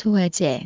소화제.